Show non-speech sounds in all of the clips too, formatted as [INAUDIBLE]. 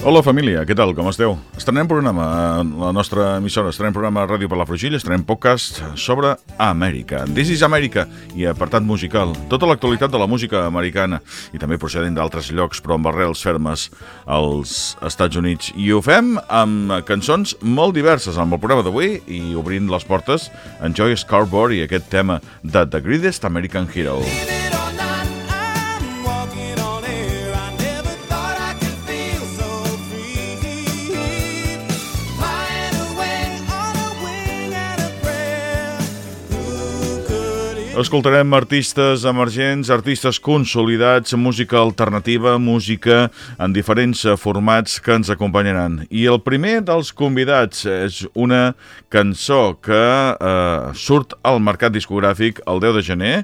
Hola família, què tal, com esteu? Estrenem programa a la nostra emissora, estrenem programa a Ràdio per la Frugilla, estrenem podcast sobre Amèrica. This is Amèrica i apartat musical. Tota l'actualitat de la música americana i també procedent d'altres llocs, però amb arrels fermes als Estats Units. I ho fem amb cançons molt diverses amb el programa d'avui i obrint les portes en Joy Scarborough i aquest tema de The Greatest American Hero. Leave Escoltarem artistes emergents, artistes consolidats, música alternativa, música en diferents formats que ens acompanyaran. I el primer dels convidats és una cançó que eh, surt al mercat discogràfic el 10 de gener,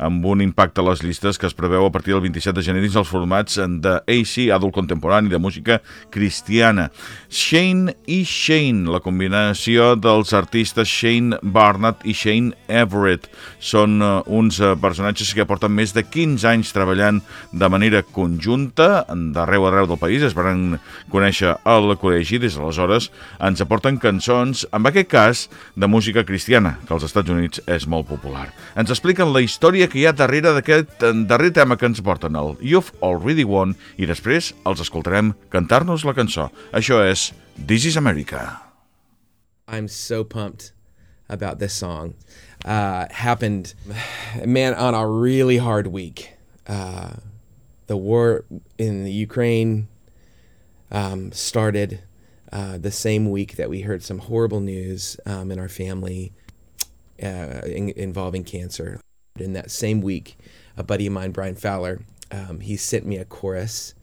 amb un impacte a les llistes que es preveu a partir del 27 de gener dins els formats de AC, adult contemporani, de música cristiana. Shane i Shane, la combinació dels artistes Shane Barnett i Shane Everett, són uns eh, personatges que porten més de 15 anys treballant de manera conjunta d'arreu arreu del país, es van conèixer al col·legi, des d'aleshores ens aporten cançons, en aquest cas, de música cristiana, que als Estats Units és molt popular. Ens expliquen la història que hi ha darrere d'aquest eh, darrer tema que ens porten, el You've Already Won, i després els escoltarem cantar-nos la cançó. Això és This is America. I'm so pumped about this song. Uh, happened, man, on a really hard week. Uh, the war in the Ukraine um, started uh, the same week that we heard some horrible news um, in our family uh, in, involving cancer. In that same week, a buddy of mine, Brian Fowler, um, he sent me a chorus,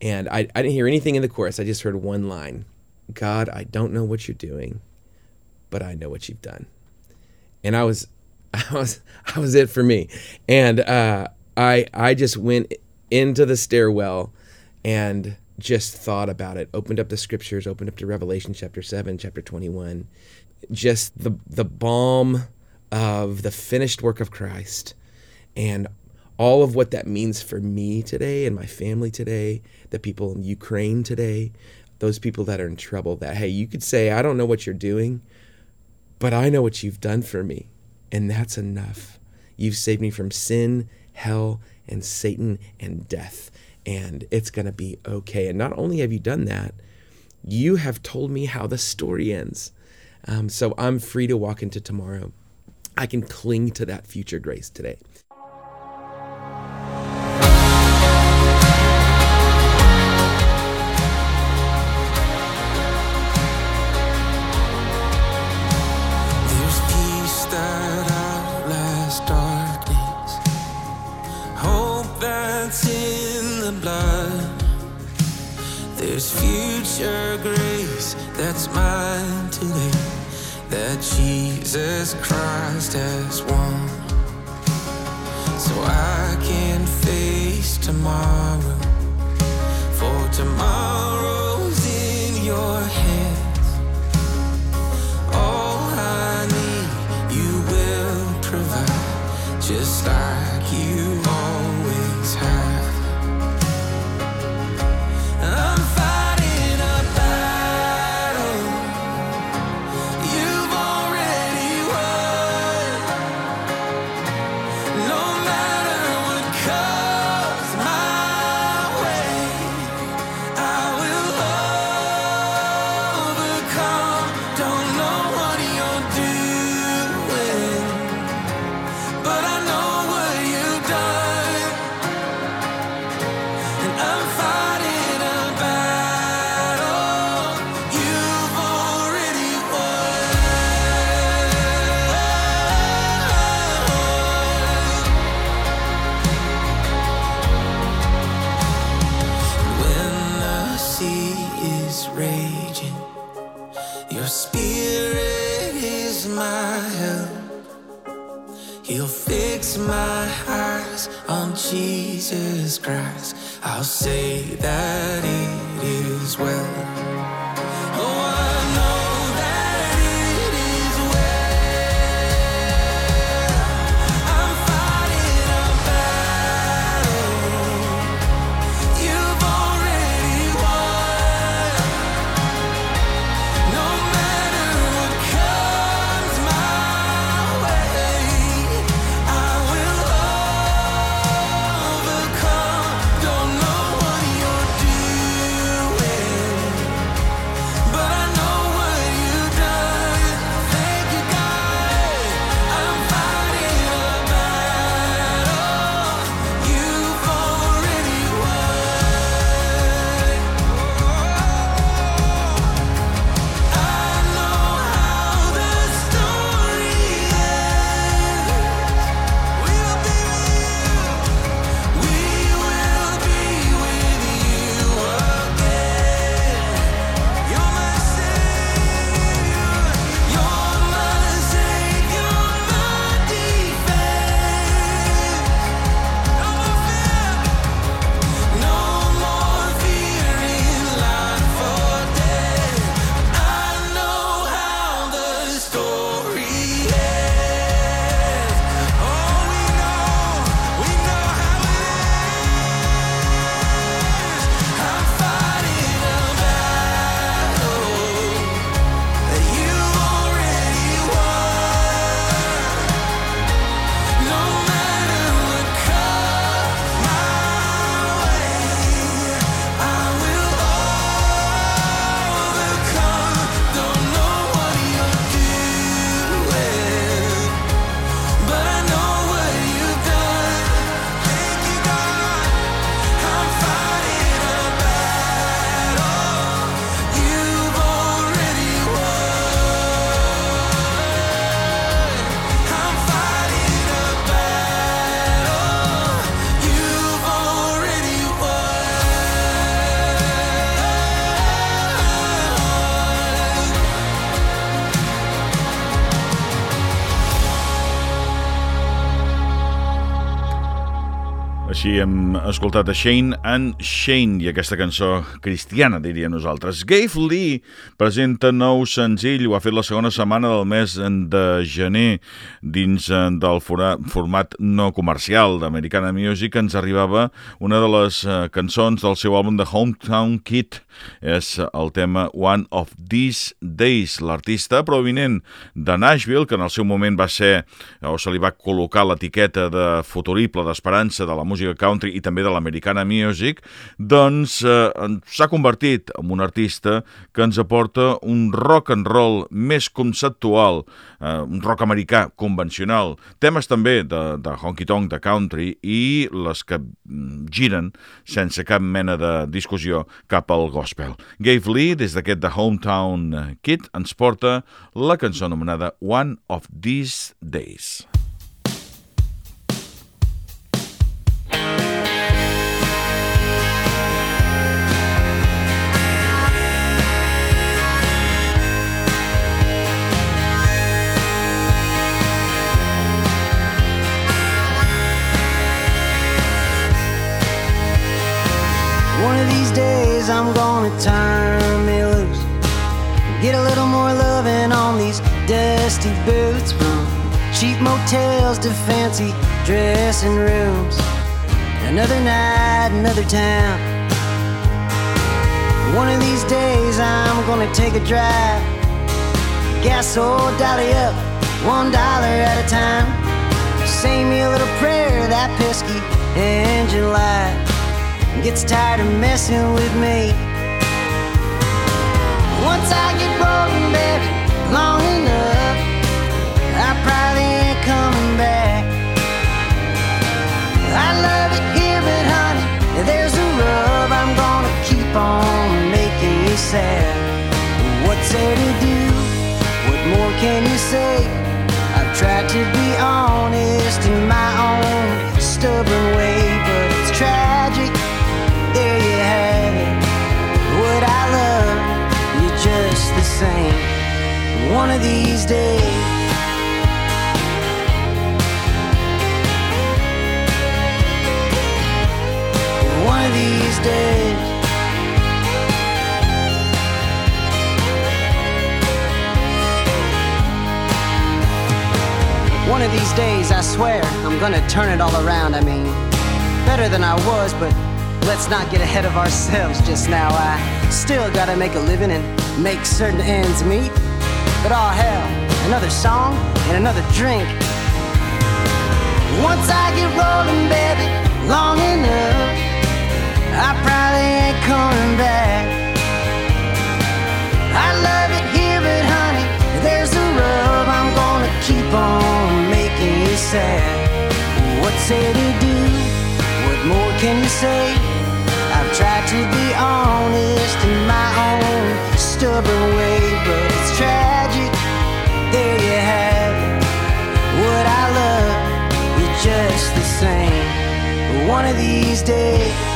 and I, I didn't hear anything in the chorus. I just heard one line God, I don't know what you're doing, but I know what you've done and I was, [LAUGHS] I was, I was it for me. And uh, I, I just went into the stairwell and just thought about it. Opened up the scriptures. Opened up to Revelation chapter seven, chapter twenty-one. Just the the balm of the finished work of Christ, and all of what that means for me today and my family today, the people in Ukraine today, those people that are in trouble. That hey, you could say, I don't know what you're doing, but I know what you've done for me, and that's enough. You've saved me from sin, hell, and Satan and death, and it's going to be okay. And not only have you done that, you have told me how the story ends. Um, so I'm free to walk into tomorrow. I can cling to that future grace today. Future grace that's mine today that Jesus Christ has won. So I can face tomorrow, Així hem escoltat a Shane and Shane i aquesta cançó cristiana, diria nosaltres. Gave Lee presenta nou senzill, ho ha fet la segona setmana del mes de gener dins eh, del format no comercial d'Americana Music ens arribava una de les eh, cançons del seu àlbum de Hometown Kid és el tema One of These Days. L'artista provinent de Nashville, que en el seu moment va ser, o se li va col·locar l'etiqueta de futurible d'esperança de la música música country i també de l'americana music, doncs eh, s'ha convertit en un artista que ens aporta un rock and roll més conceptual, eh, un rock americà convencional, temes també de, de honky-tonk, de country, i les que mm, giren sense cap mena de discussió cap al gospel. Gave Lee, des d'aquest The Hometown Kid, ens porta la cançó anomenada One of These Days. I'm gonna turn me loose. Get a little more loving on these dusty boots from cheap motels to fancy dressing rooms. Another night, another town. One of these days I'm gonna take a drive. Gas old dolly up, one dollar at a time. Sing me a little prayer, that pesky engine light gets tired of messing with me. Once I get rolling, baby, long enough, I probably ain't coming back. I love it here, but honey, there's a rub. I'm gonna keep on making you sad. What's there to do? What more can you say? I've tried to be honest in my own stubborn way, but it's tragic there you I love you just the same? One of these days. One of these days. One of these days, I swear, I'm gonna turn it all around. I mean, better than I was, but Let's not get ahead of ourselves just now. I still gotta make a living and make certain ends meet. But all hell, another song and another drink. Once I get rolling, baby, long enough, I probably ain't coming back. I love it here, but honey, there's a rub. I'm gonna keep on making you sad. What's there to do? What more can you say? I've to be honest in my own stubborn way, but it's tragic. There you have it. Would I love you just the same? One of these days.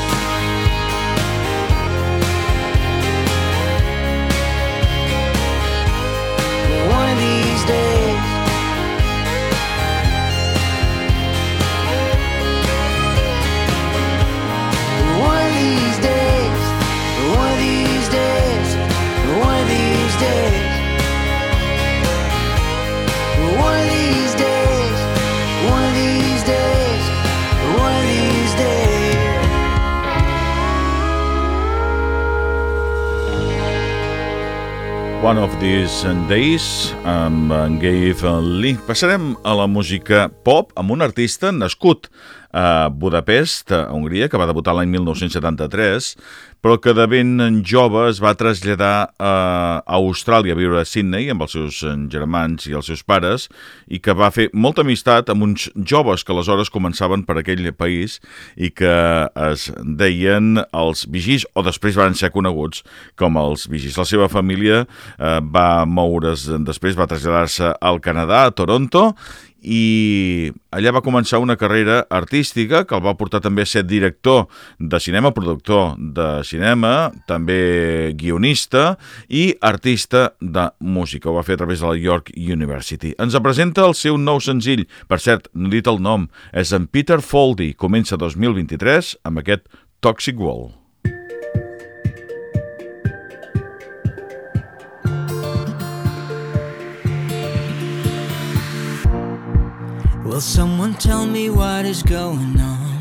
These Days amb en Gabe Lee. Passarem a la música pop amb un artista nascut a Budapest, a Hongria, que va debutar l'any 1973, però que de ben jove es va traslladar a Austràlia a viure a Sydney amb els seus germans i els seus pares i que va fer molta amistat amb uns joves que aleshores començaven per aquell país i que es deien els vigis o després van ser coneguts com els vigis. La seva família eh, va moure's després, va traslladar-se al Canadà, a Toronto, i allà va començar una carrera artística que el va portar també a ser director de cinema, productor de cinema, també guionista i artista de música. Ho va fer a través de la York University. Ens presenta el seu nou senzill, per cert, no dit el nom, és en Peter Foldy, comença 2023 amb aquest Toxic Wall. Will someone tell me what is going on?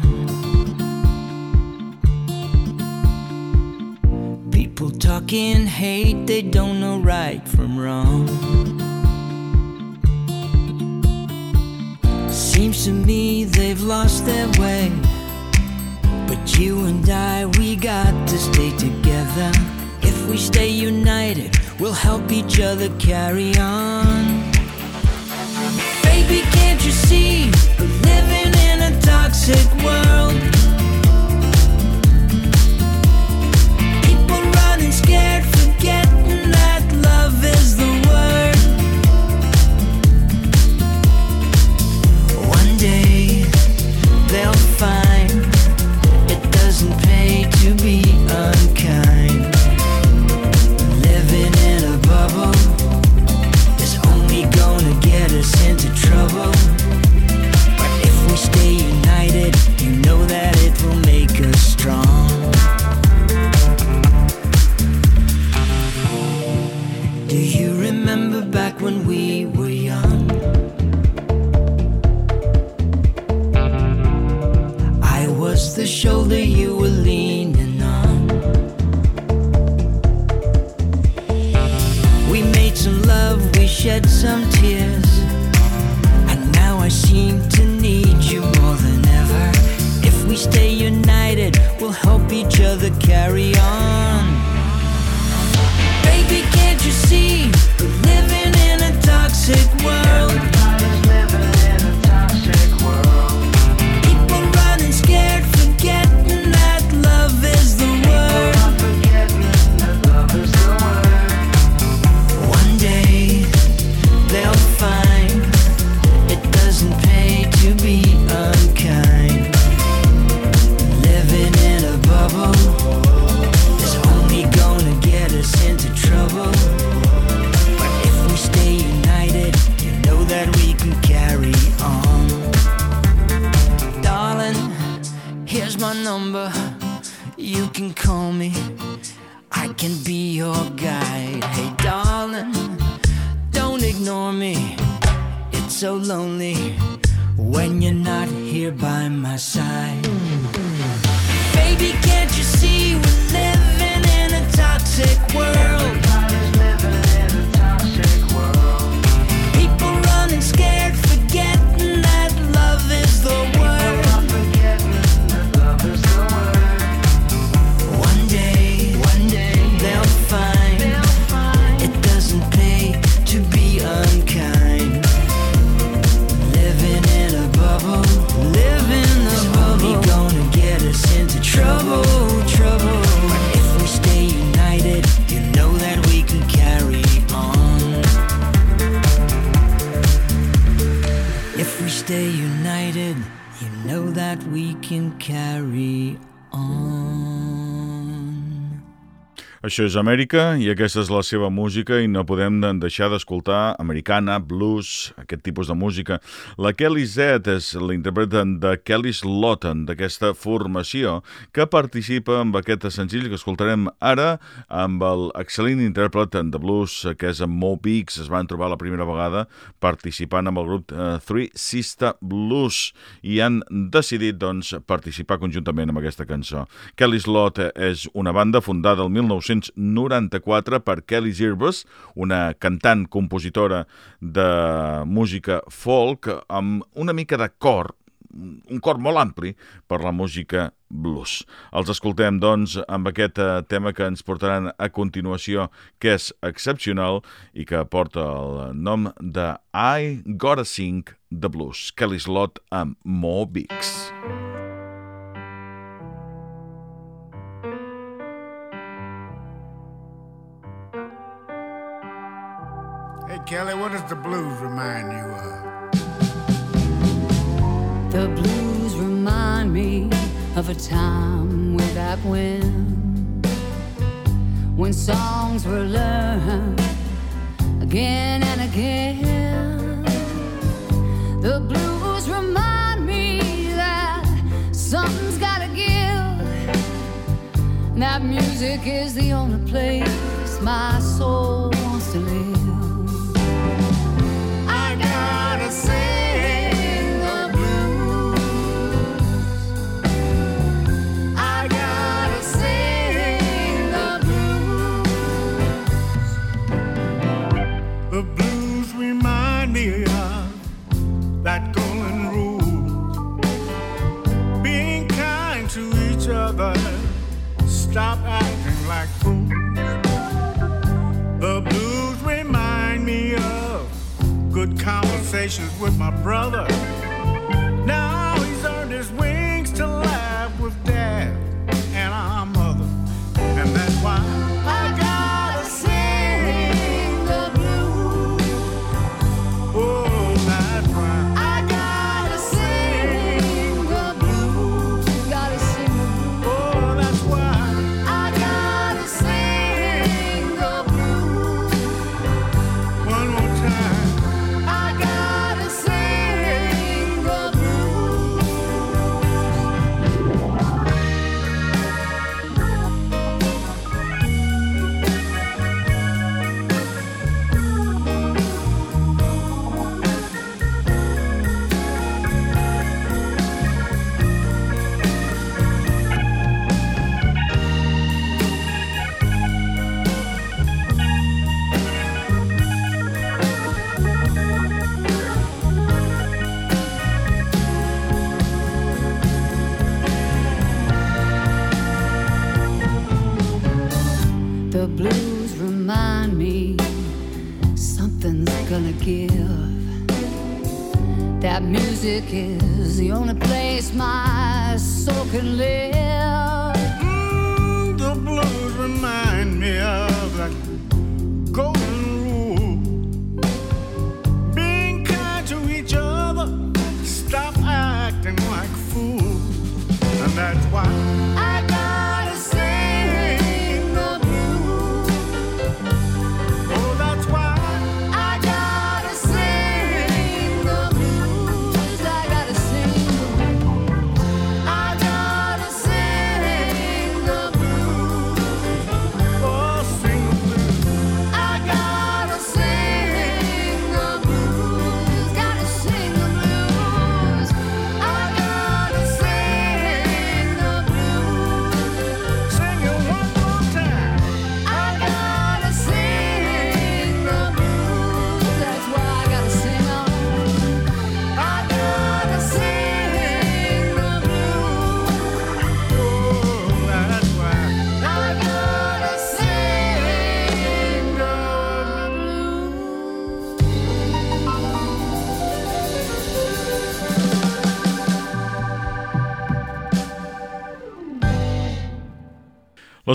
People talking hate, they don't know right from wrong. Seems to me they've lost their way. But you and I, we got to stay together. If we stay united, we'll help each other carry on. You see? Living in a toxic world. Això és Amèrica i aquesta és la seva música i no podem de- deixar d'escoltar americana, blues, aquest tipus de música. La Kelly Z és l'intèrpret de Kelly Slotten, d'aquesta formació, que participa amb aquest senzill que escoltarem ara amb el excel·lent intèrpret de blues que és en Mo Biggs. Es van trobar la primera vegada participant amb el grup eh, Three Sister Blues i han decidit doncs, participar conjuntament amb aquesta cançó. Kelly Slot és una banda fundada el 1994 per Kelly Zirbus, una cantant compositora de música folk amb una mica de cor, un cor molt ampli per la música blues. Els escoltem, doncs, amb aquest eh, tema que ens portaran a continuació, que és excepcional i que porta el nom de I Gotta Sing the Blues. Kelly Slot amb Mo Biggs. Hey, Kelly, what does the blues remind you of? The blues remind me of a time way back when, when songs were learned again and again. The blues remind me that something's gotta give. That music is the only place my soul stop acting like fools. The blues remind me of good conversations with my brother. Now he's earned his wings to laugh with dad and our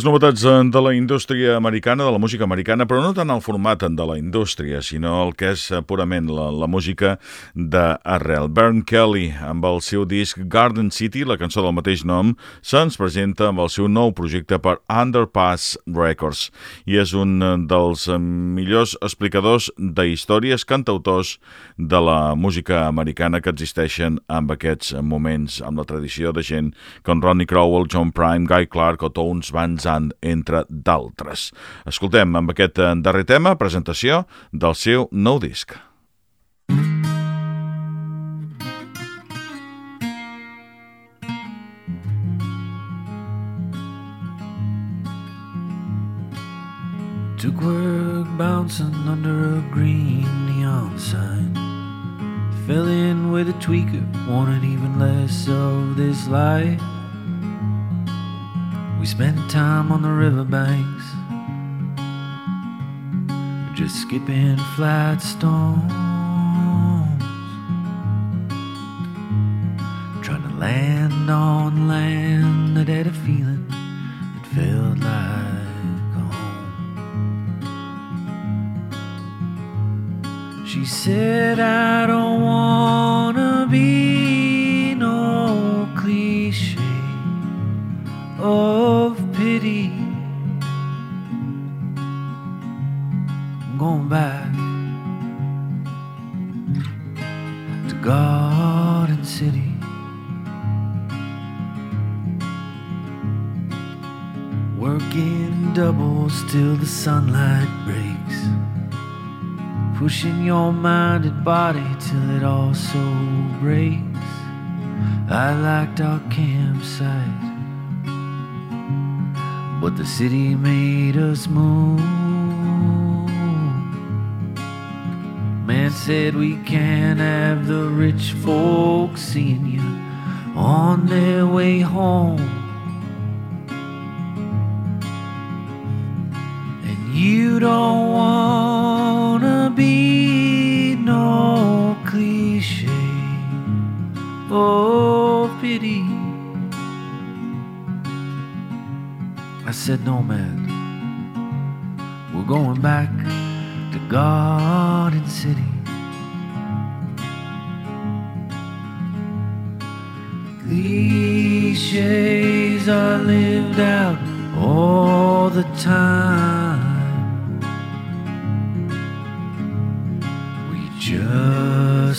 Les novetats eh, de la indústria americana, de la música americana, però no tant el format de la indústria, sinó el que és eh, purament la, la música d'arrel. Bern Kelly, amb el seu disc Garden City, la cançó del mateix nom, se'ns presenta amb el seu nou projecte per Underpass Records i és un eh, dels millors explicadors de històries, cantautors de la música americana que existeixen en aquests moments, amb la tradició de gent com Ronnie Crowell, John Prime, Guy Clark o Tones Van Zandt, entre d'altres. Escoltem amb aquest eh, darrer tema, presentació del seu nou disc. Took work bouncing under a green neon sign. Fell in with a tweaker, wanted even less of this life. We spent time on the riverbanks, just skipping flat stones, trying to land on land that had a feeling that felt like home. She said, I the sunlight breaks. Pushing your mind and body till it also breaks. I liked our campsite, but the city made us move. Man said we can't have the rich folks seeing you on their way home. You don't wanna be no cliche. Oh, pity. I said, no, man. We're going back to Garden City. Cliches are lived out all the time.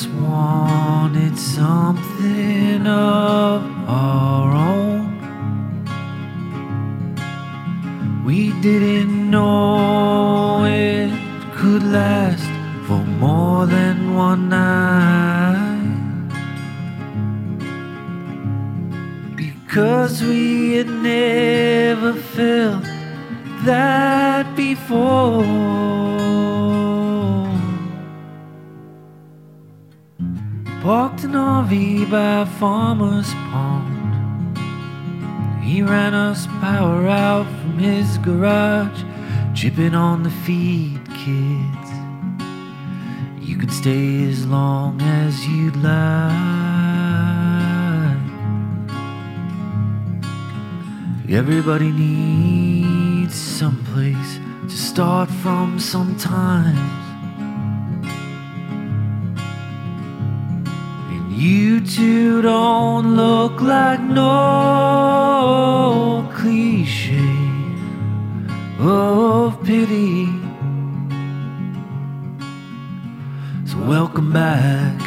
Just wanted something of our own. We didn't know it could last for more than one night. Because we had never felt that before. Parked an RV by farmer's pond. He ran us power out from his garage, chipping on the feed, kids. You can stay as long as you'd like. Everybody needs someplace to start from sometimes. You two don't look like no cliche of pity. So, welcome back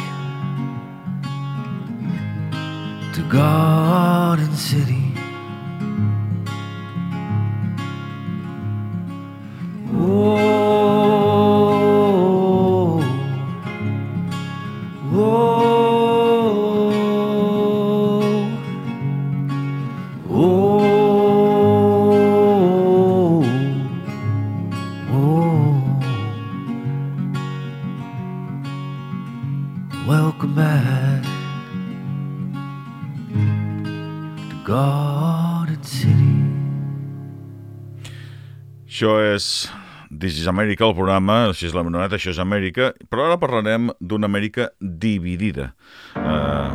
to Garden Això és This is America, el programa, així és l'anomenat, això és Amèrica, però ara parlarem d'una Amèrica dividida. Uh,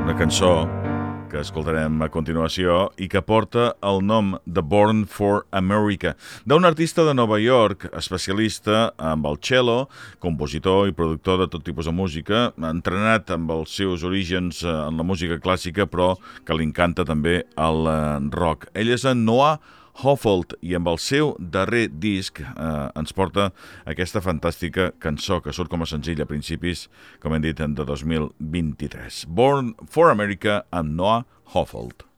una cançó que escoltarem a continuació i que porta el nom de Born for America, d'un artista de Nova York, especialista amb el cello, compositor i productor de tot tipus de música, entrenat amb els seus orígens eh, en la música clàssica, però que li encanta també el eh, rock. Ell és en Noah Hoffold i amb el seu darrer disc eh, ens porta aquesta fantàstica cançó que surt com a senzill a principis, com hem dit, de 2023. Born for America amb Noah Hoffold.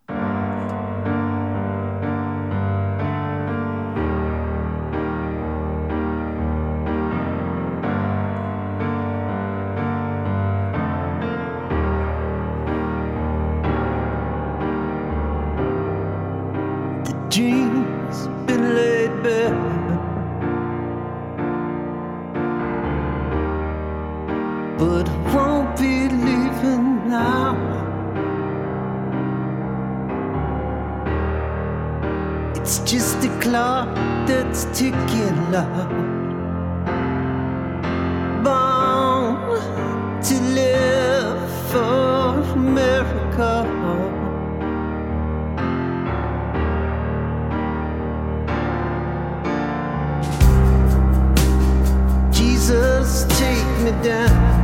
klart ett stycke Born to live for America Jesus, take me down.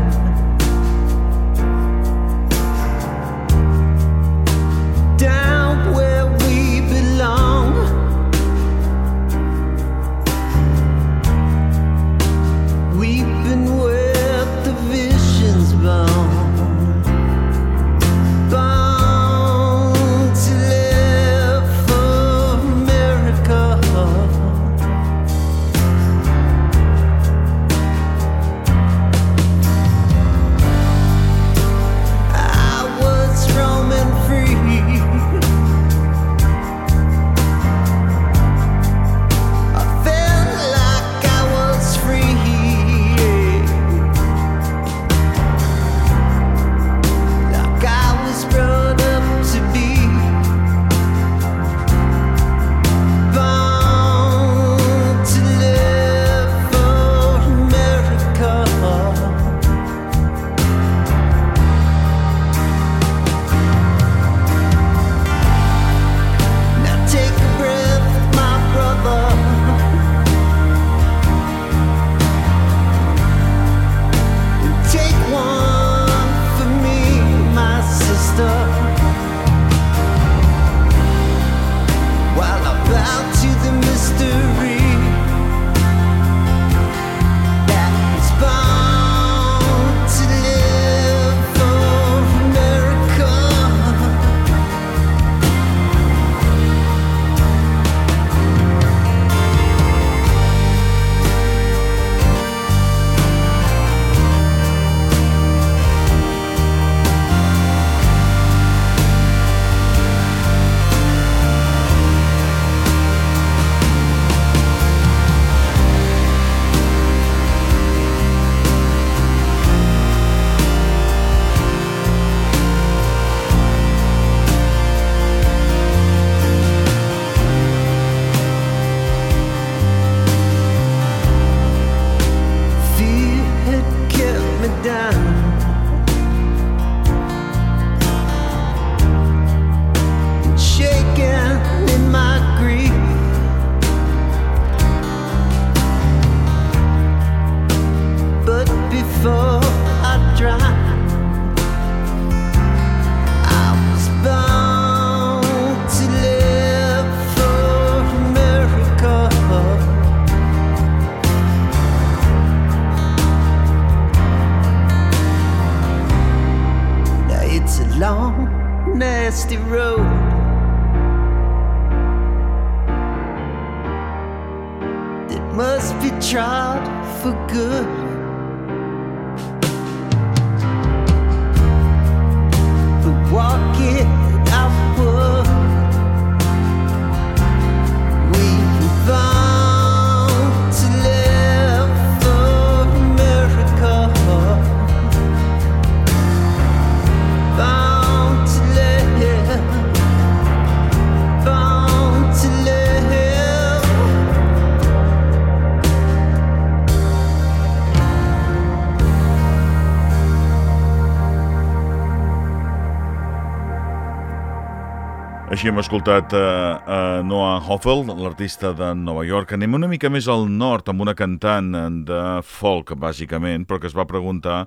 Així hem escoltat uh, uh, Noah Hoffel, l'artista de Nova York. Anem una mica més al nord amb una cantant de folk, bàsicament, però que es va preguntar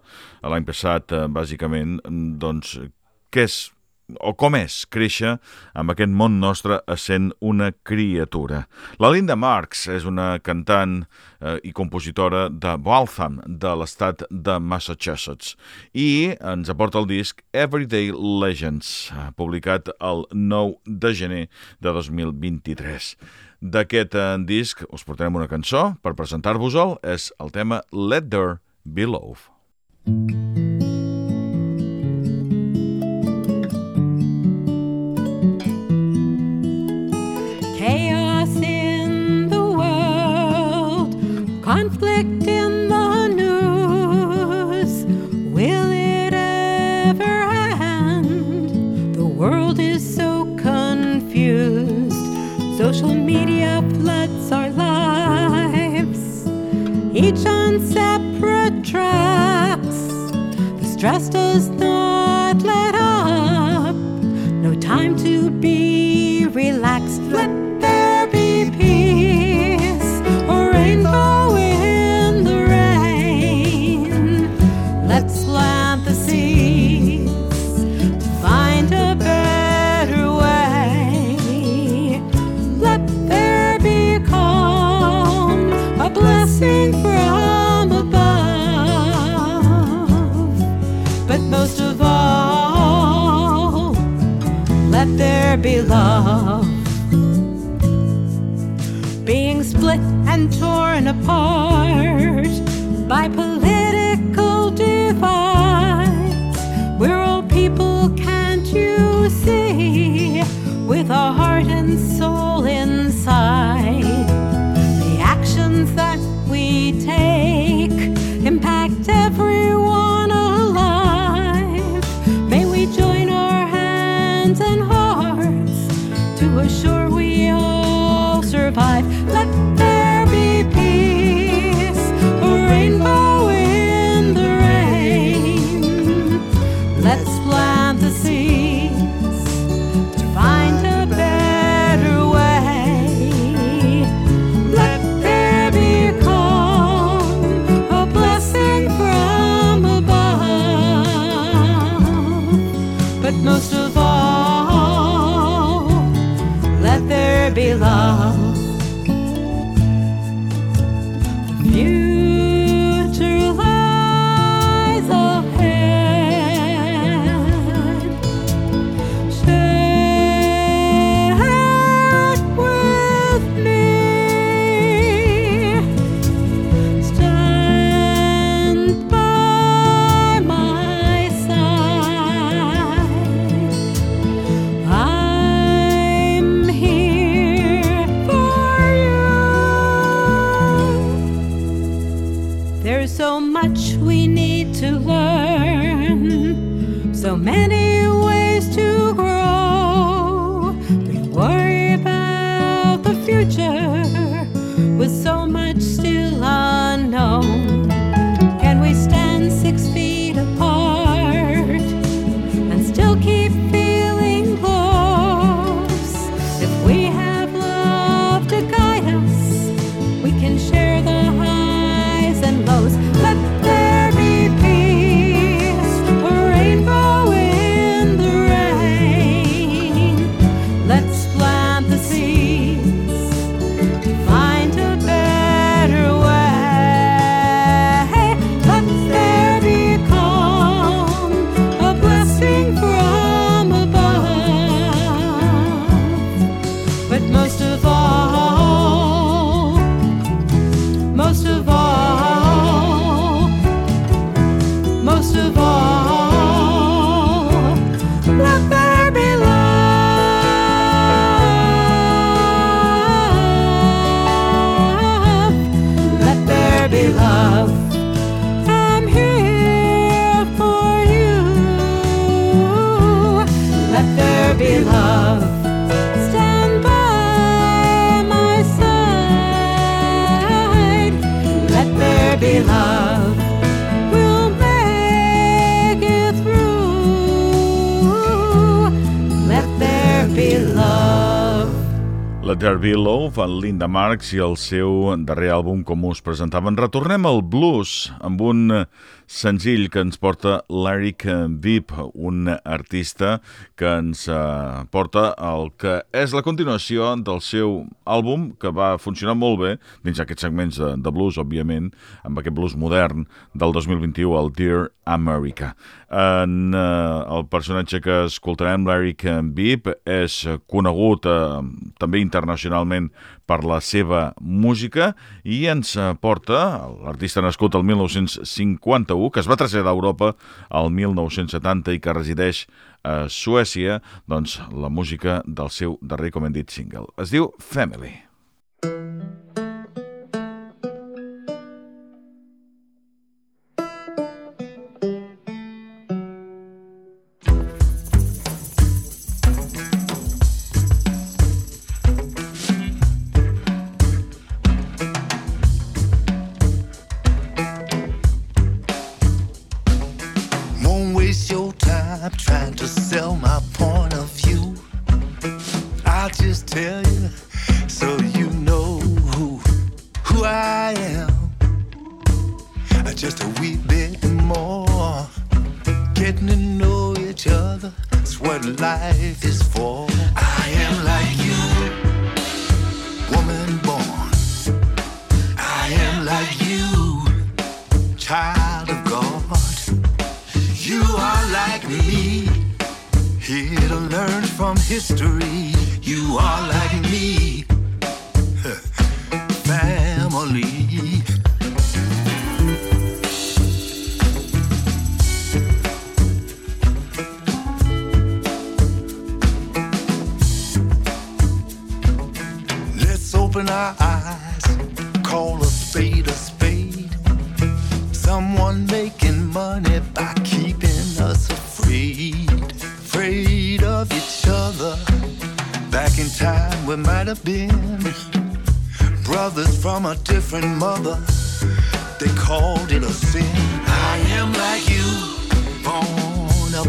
l'any passat, uh, bàsicament, doncs, què és o com és créixer amb aquest món nostre essent una criatura. La Linda Marks és una cantant eh, i compositora de Waltham, de l'estat de Massachusetts, i ens aporta el disc Everyday Legends, eh, publicat el 9 de gener de 2023. D'aquest eh, disc us portarem una cançó per presentar-vos-el, és el tema Let There Be Love. Chaos conflict in the news. Will it ever end? The world is so confused. Social media floods our lives, each on separate tracks. The stress does not let up. No time to be relaxed. Let there be love. Being split and torn apart by political divides. We're all people, can't you see? With a heart and soul Love, en Linda Marx i el seu darrer àlbum, com us presentaven. Retornem al blues amb un eh, senzill que ens porta l'Eric Vip, un artista que ens eh, porta el que és la continuació del seu àlbum, que va funcionar molt bé dins aquests segments de, de blues, òbviament, amb aquest blues modern del 2021, el Dear America. En eh, el personatge que escoltarem, l'Eric Vip, és conegut eh, també internacionalment per la seva música i ens porta, l'artista nascut el 1951, que es va traslladar a Europa al 1970 i que resideix a Suècia, doncs la música del seu darrer, com hem dit, single. Es diu Family. Won't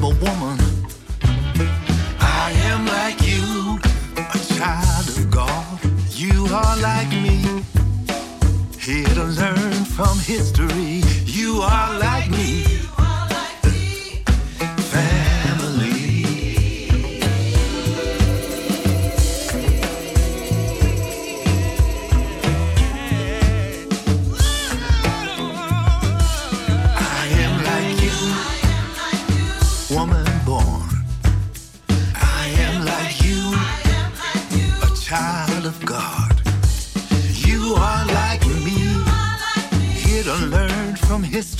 of a woman. I am like you, a child of God. You are like me, here to learn from history. You are like me,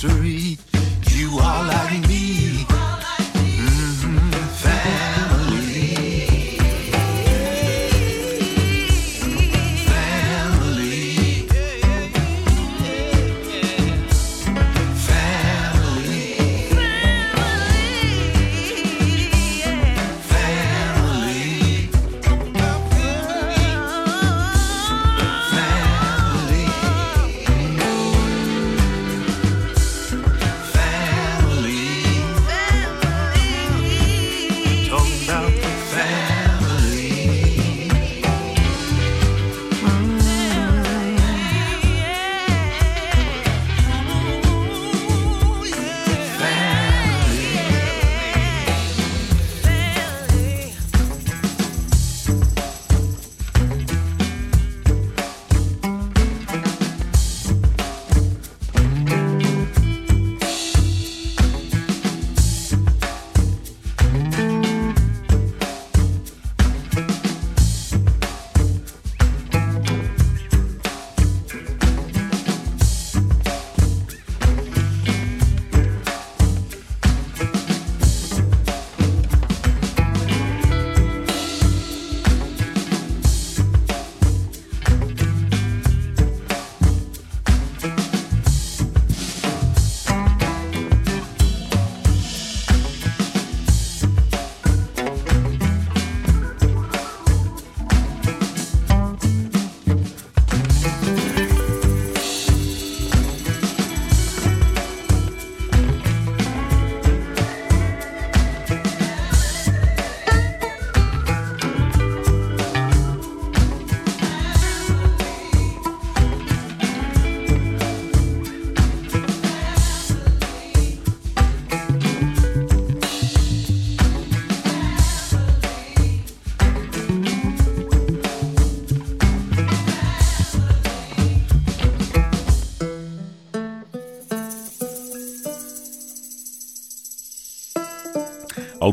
history.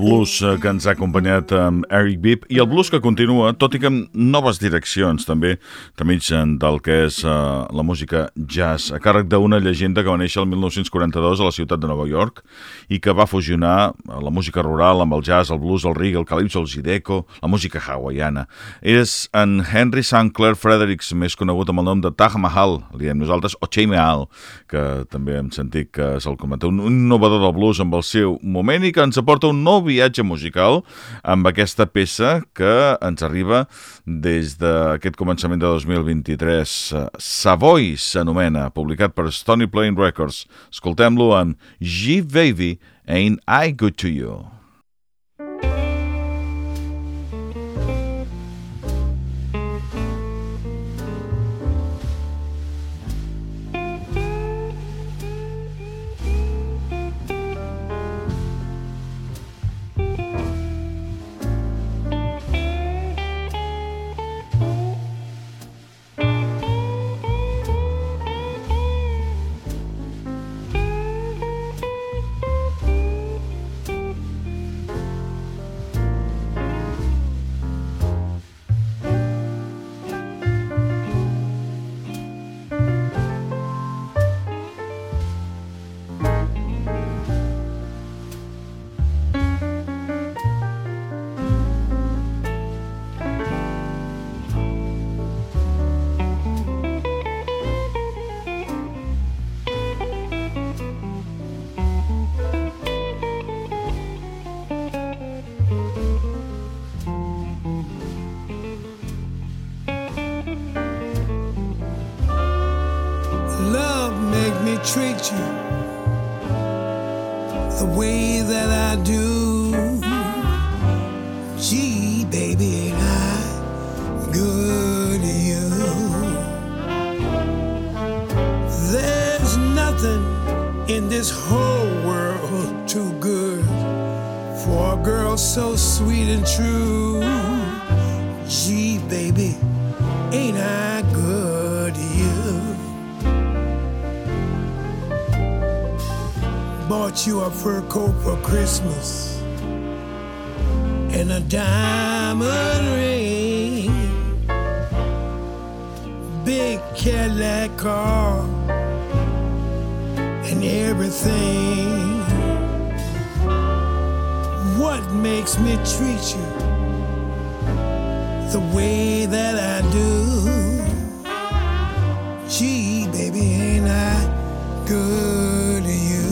El blues eh, que ens ha acompanyat amb Eric Bibb i el blues que continua, tot i que amb noves direccions també, també del que és uh, la música jazz, a càrrec d'una llegenda que va néixer el 1942 a la ciutat de Nova York i que va fusionar la música rural amb el jazz, el blues, el reggae, el calypso, el zideco, la música hawaiana. És en Henry. Clair Fredericks, més conegut amb el nom de Taj Mahal, li diem nosaltres, o Che Mahal, que també hem sentit que se'l comenta, un, un innovador del blues amb el seu moment i que ens aporta un nou viatge musical amb aquesta peça que ens arriba des d'aquest començament de 2023. Savoy s'anomena, publicat per Stony Plain Records. Escoltem-lo amb G-Baby, Ain't I Good To You? Bought you a fur coat for Christmas and a diamond ring, big Cadillac car, and everything. What makes me treat you the way that I do? Gee, baby, ain't I good to you?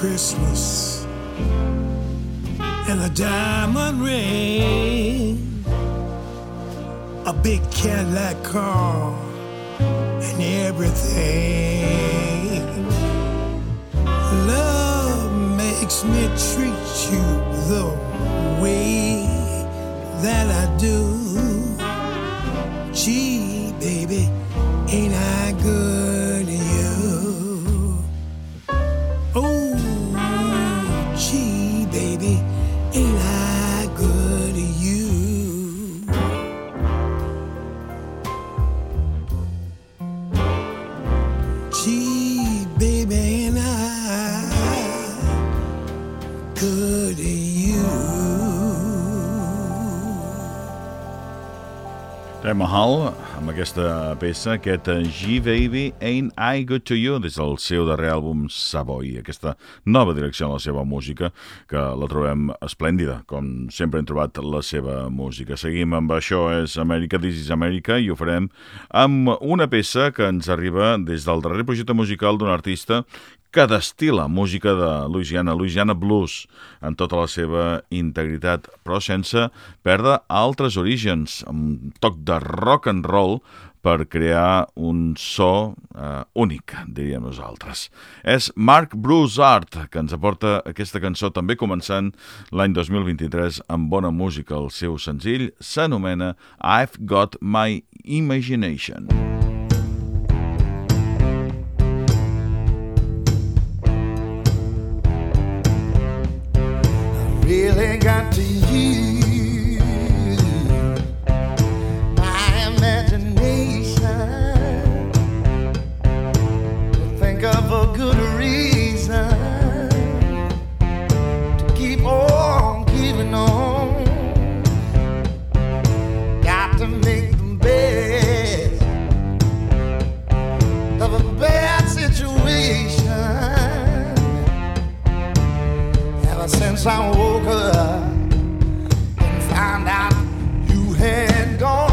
Christmas Taj Mahal, amb aquesta peça, aquest eh, G-Baby Ain't I Good To You, des del seu darrer àlbum Savoy, aquesta nova direcció en la seva música, que la trobem esplèndida, com sempre hem trobat la seva música. Seguim amb Això és Amèrica, This is America, i ho farem amb una peça que ens arriba des del darrer projecte musical d'un artista que destila música de Louisiana, Louisiana Blues, en tota la seva integritat, però sense perdre altres orígens, amb un toc de rock and roll, per crear un so eh, únic, diríem nosaltres. És Mark Bruce Art, que ens aporta aquesta cançó també començant l'any 2023 amb bona música. El seu senzill s'anomena I've Got My Imagination. really got to use Ever since I woke up and found out you had gone,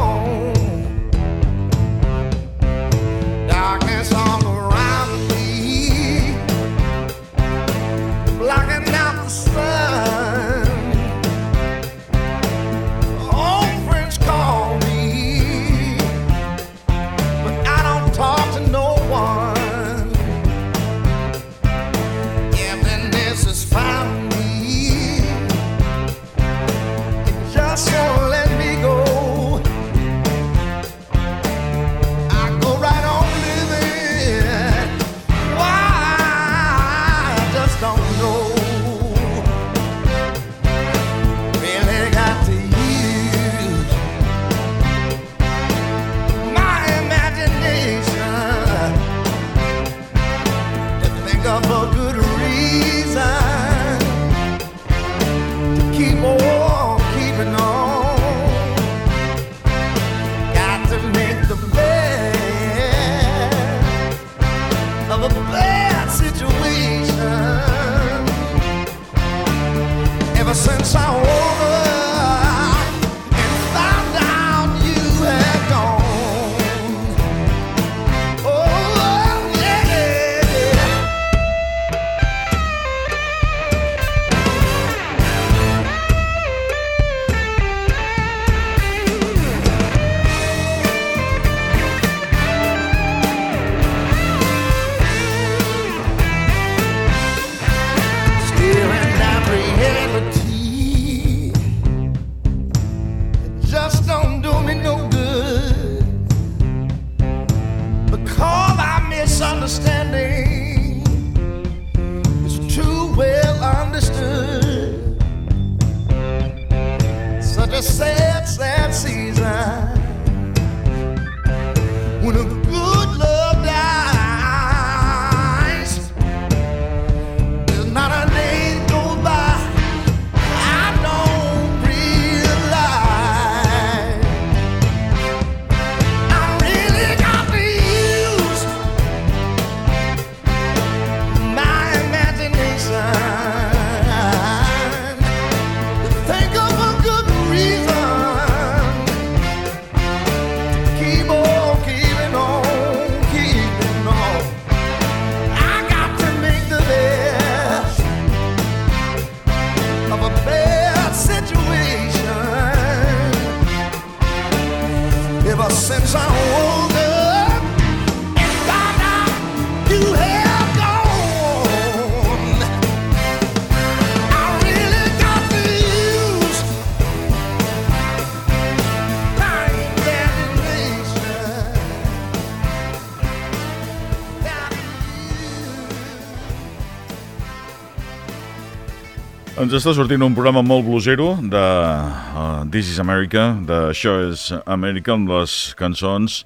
Ens està sortint un programa molt blusero de uh, This is America, de és America, amb les cançons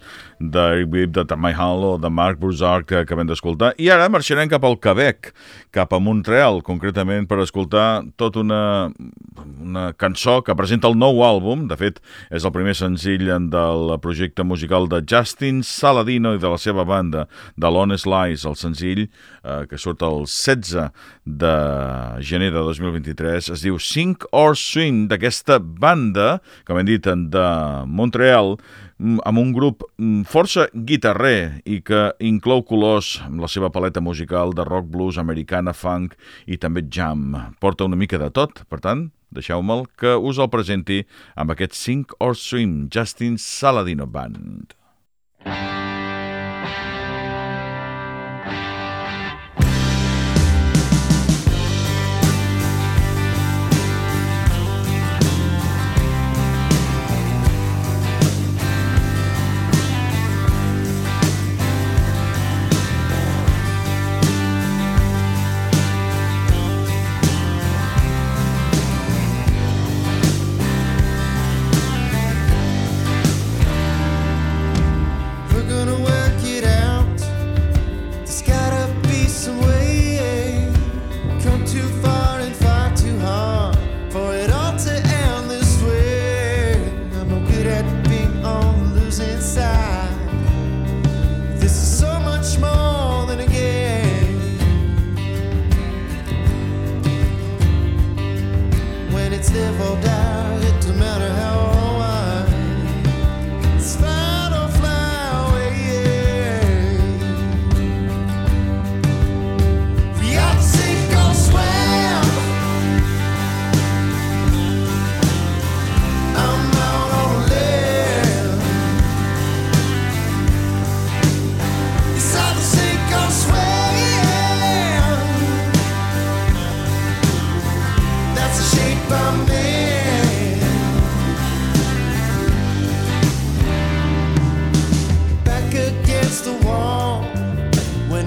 d'Eric Bibb, de Tamai Hall o de Mark Broussard que acabem d'escoltar. I ara marxarem cap al Quebec, cap a Montreal, concretament per escoltar tota una, una cançó que presenta el nou àlbum. De fet, és el primer senzill del projecte musical de Justin Saladino i de la seva banda, de l'Honest Lies, el senzill eh, que surt el 16 de gener de 2023, es diu Sink or Swing, d'aquesta banda, com hem dit, de Montreal, amb un grup mm, força guitarrer i que inclou colors amb la seva paleta musical de rock, blues, americana, funk i també jam. Porta una mica de tot, per tant, deixeu-me'l que us el presenti amb aquest Sink or Swim, Justin Saladino Band. We're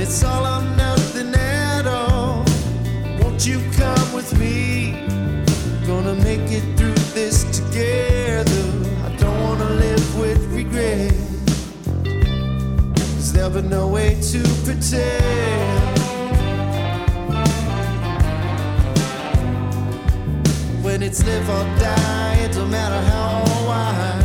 it's all or nothing at all. Won't you come with me? Gonna make it through this together. I don't wanna live with regret. Cause no way to pretend. When it's live or die, it don't matter how or why.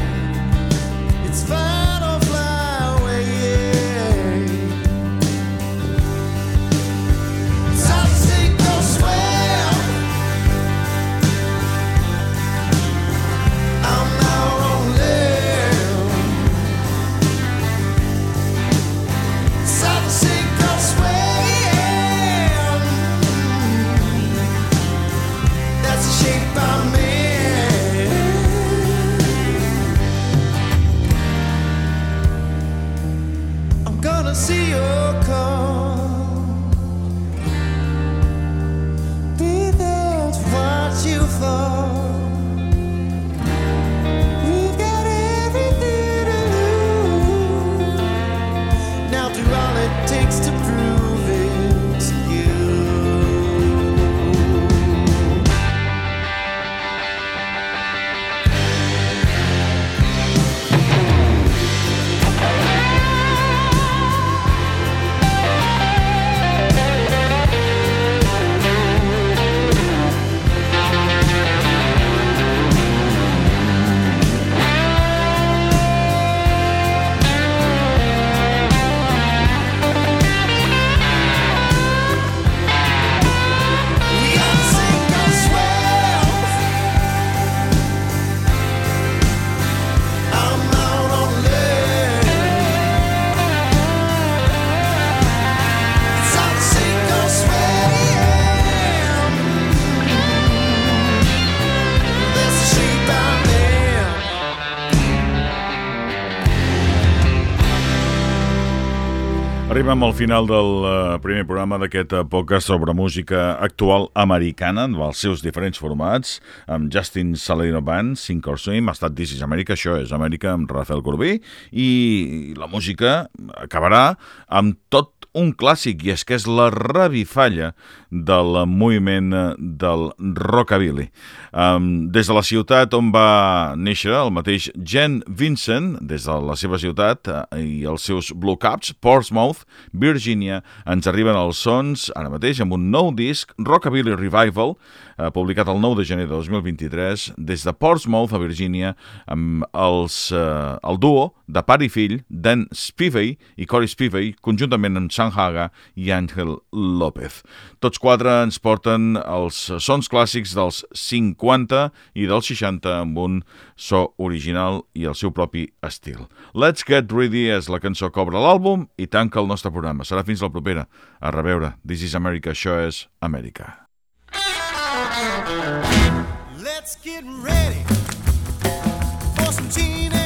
thought Arribem al final del eh, primer programa d'aquest eh, podcast sobre música actual americana, amb els seus diferents formats, amb Justin Salerno Band, Sink or Swim, estat This is America, això és Amèrica, amb Rafael Corbí, i la música acabarà amb tot un clàssic, i és que és la revifalla del moviment eh, del rockabilly. Um, des de la ciutat on va néixer el mateix Jen Vincent, des de la seva ciutat uh, i els seus Blue Caps, Portsmouth, Virginia, ens arriben els sons ara mateix amb un nou disc, Rockabilly Revival, uh, publicat el 9 de gener de 2023, des de Portsmouth, a Virginia, amb els, uh, el duo de pare i fill, Dan Spivey i Corey Spivey, conjuntament amb Sam Haga i Ángel López. Tots quatre ens porten els sons clàssics dels 50 i dels 60 amb un so original i el seu propi estil. Let's Get Ready és la cançó que obre l'àlbum i tanca el nostre programa. Serà fins la propera. A reveure. This is America, això és Amèrica. Let's get ready for some Gene